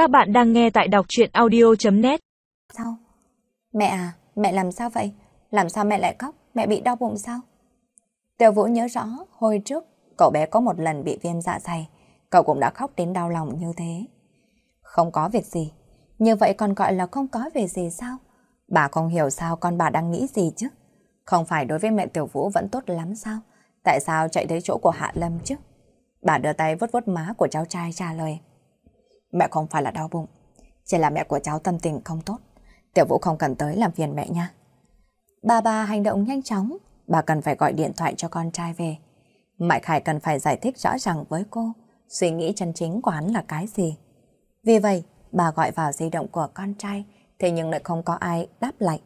Các bạn đang nghe tại đọc chuyện audio.net Sao? Mẹ à, mẹ làm sao vậy? Làm sao mẹ lại khóc? Mẹ bị đau bụng sao? Tiểu Vũ nhớ rõ, hồi trước, cậu bé có một lần bị viêm dạ dày. Cậu cũng đã khóc đến đau lòng như thế. Không có việc gì. Như vậy còn gọi là không có việc gì sao? Bà không hiểu sao con bà đang nghĩ gì chứ? Không phải đối với mẹ Tiểu Vũ vẫn tốt lắm sao? Tại sao chạy tới chỗ của Hạ Lâm chứ? Bà đưa tay vuốt vuốt má của cháu trai trả lời. Mẹ không phải là đau bụng, chỉ là mẹ của cháu tâm tình không tốt. Tiểu Vũ không cần tới làm phiền mẹ nha. Bà bà hành động nhanh chóng, bà cần phải gọi điện thoại cho con trai về. Mại Khải cần phải giải thích rõ ràng với cô, suy nghĩ chân chính của hắn là cái gì. Vì vậy, bà gọi vào di động của con trai, thế nhưng lại không có ai đáp lại.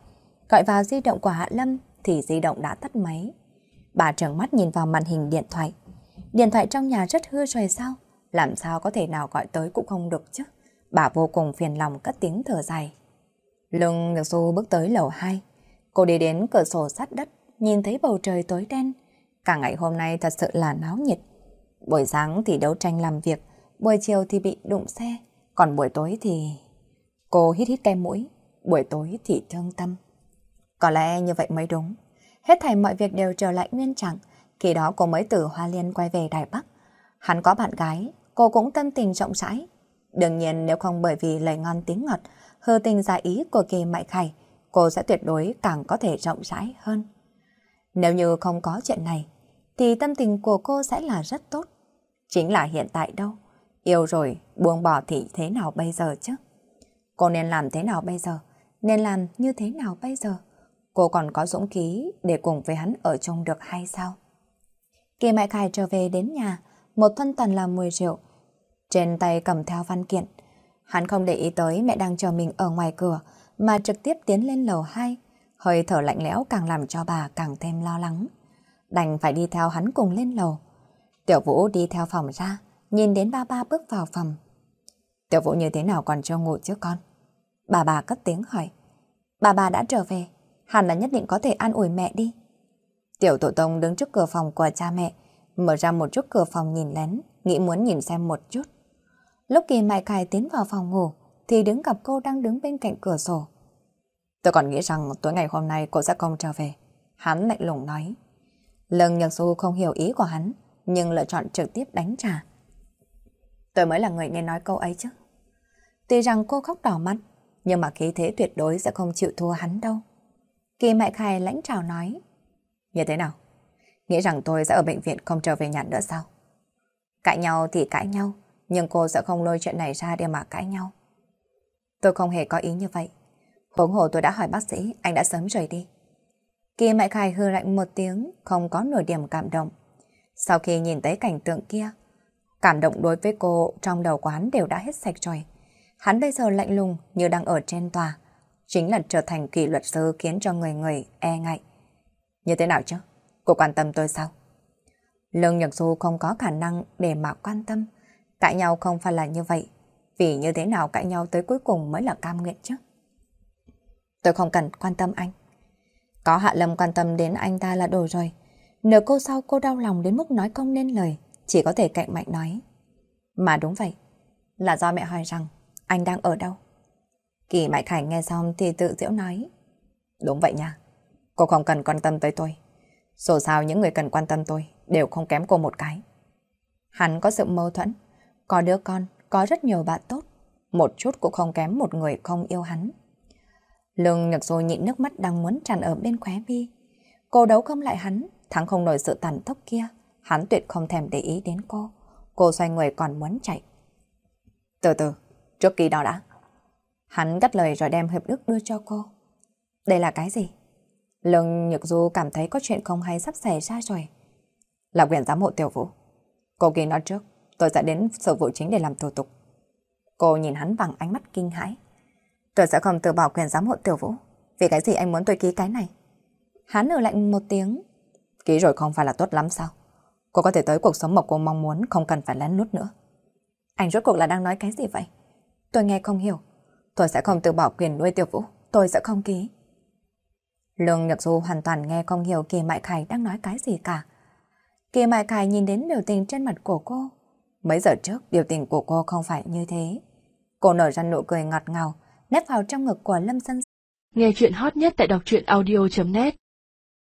Gọi vào di động của Hạ Lâm thì di động đã tắt máy. Bà trợn mắt nhìn vào màn hình điện thoại. Điện thoại trong nhà rất hư rồi sao? Làm sao có thể nào gọi tới cũng không được chứ? Bà vô cùng phiền lòng cất tiếng thở dài. Lưng Nhược Du bước tới lầu 2. Cô đi đến cửa sổ sát đất, nhìn thấy bầu trời tối đen. Cả ngày hôm nay thật sự là náo nhiệt. Buổi sáng thì đấu tranh làm việc, buổi chiều thì bị đụng xe, còn buổi tối thì... Cô hít hít cái mũi, buổi tối thì thương tâm. Có lẽ như vậy mới đúng. Hết thảy mọi việc đều trở lại nguyên trạng, khi đó cô mới từ Hoa Liên quay về Đài Bắc. Hắn có bạn gái, cô cũng tâm tình rộng rãi. Đương nhiên nếu không bởi vì lời ngon tiếng ngọt, hư tình giả ý của kỳ mại khải, cô sẽ tuyệt đối càng có thể rộng rãi hơn. Nếu như không có chuyện này, thì tâm tình của cô sẽ là rất tốt. Chính là hiện tại đâu. Yêu rồi, buông bỏ thì thế nào bây giờ chứ? Cô nên làm thế nào bây giờ? Nên làm như thế nào bây giờ? Cô còn có dũng khí để cùng với hắn ở chung được hay sao? Kỳ Mại Khải trở về đến nhà, một thân tần là 10 triệu Trên tay cầm theo văn kiện. Hắn không để ý tới mẹ đang chờ mình ở ngoài cửa, mà trực tiếp tiến lên lầu 2. Hơi thở lạnh lẽo càng làm cho bà càng thêm lo lắng. Đành phải đi theo hắn cùng lên lầu. Tiểu Vũ đi theo phòng ra, nhìn đến ba ba bước vào phòng. Tiểu Vũ như thế nào còn chưa ngủ chứ con? Bà bà cất tiếng hỏi. Bà bà đã trở về, hẳn là nhất định có thể an ủi mẹ đi. Tiểu tổ tông đứng trước cửa phòng của cha mẹ, mở ra một chút cửa phòng nhìn lén, nghĩ muốn nhìn xem một chút. Lúc kỳ mại khải tiến vào phòng ngủ, thì đứng gặp cô đang đứng bên cạnh cửa sổ. Tôi còn nghĩ rằng tối ngày hôm nay cô sẽ không trở về. Hắn lạnh lùng nói. Lần Nhật Du không hiểu ý của hắn, nhưng lựa chọn trực tiếp đánh trả. Tôi mới là người nên nói câu ấy chứ. Tuy rằng cô khóc đỏ mắt, nhưng mà khí thế tuyệt đối sẽ không chịu thua hắn đâu. Kỳ mại khai lãnh trào nói. Như thế nào? Nghĩ rằng tôi sẽ ở bệnh viện không trở về nhà nữa sao? Cãi nhau thì cãi nhau, nhưng cô sẽ không lôi chuyện này ra để mà cãi nhau. Tôi không hề có ý như vậy. Huống hồ tôi đã hỏi bác sĩ, anh đã sớm rời đi. Kỳ mại khai hư lạnh một tiếng, không có nửa điểm cảm động. Sau khi nhìn thấy cảnh tượng kia, cảm động đối với cô trong đầu quán đều đã hết sạch rồi. Hắn bây giờ lạnh lùng như đang ở trên tòa. Chính là trở thành kỷ luật sư khiến cho người người e ngại. Như thế nào chứ? Cô quan tâm tôi sao? Lương Nhật Du không có khả năng để mà quan tâm. Cãi nhau không phải là như vậy. Vì như thế nào cãi nhau tới cuối cùng mới là cam nguyện chứ? Tôi không cần quan tâm anh. Có Hạ Lâm quan tâm đến anh ta là đồ rồi. Nửa cô sau cô đau lòng đến mức nói không nên lời, chỉ có thể cạnh mạnh nói. Mà đúng vậy, là do mẹ hỏi rằng anh đang ở đâu. Kỳ Mại Khải nghe xong thì tự diễu nói. Đúng vậy nha, cô không cần quan tâm tới tôi. Dù sao những người cần quan tâm tôi đều không kém cô một cái. Hắn có sự mâu thuẫn, có đứa con, có rất nhiều bạn tốt, một chút cũng không kém một người không yêu hắn. Lương Nhược rồi nhịn nước mắt đang muốn tràn ở bên khóe mi. Cô đấu không lại hắn, thắng không nổi sự tàn tốc kia. Hắn tuyệt không thèm để ý đến cô. Cô xoay người còn muốn chạy. Từ từ, trước kỳ đó đã. Hắn cắt lời rồi đem hiệp đức đưa cho cô. Đây là cái gì? Lương Nhược Du cảm thấy có chuyện không hay sắp xảy ra rồi. Là quyền giám hộ tiểu vũ. Cô kỳ nói trước, tôi sẽ đến sở vụ chính để làm thủ tục. Cô nhìn hắn bằng ánh mắt kinh hãi. Tôi sẽ không từ bỏ quyền giám hộ tiểu vũ. Vì cái gì anh muốn tôi ký cái này? Hắn ở lạnh một tiếng. Ký rồi không phải là tốt lắm sao? Cô có thể tới cuộc sống mà cô mong muốn không cần phải lén nút nữa. Anh rốt cuộc là đang nói cái gì vậy? Tôi nghe không hiểu. Tôi sẽ không từ bỏ quyền nuôi tiểu vũ. Tôi sẽ không ký. Lương Nhược Du hoàn toàn nghe không hiểu Kỳ Mại Khải đang nói cái gì cả. Kỳ Mại Khải nhìn đến biểu tình trên mặt của cô. Mấy giờ trước biểu tình của cô không phải như thế. Cô nở ra nụ cười ngọt ngào, nép vào trong ngực của Lâm Sân. Nghe chuyện hot nhất tại đọc truyện audio.net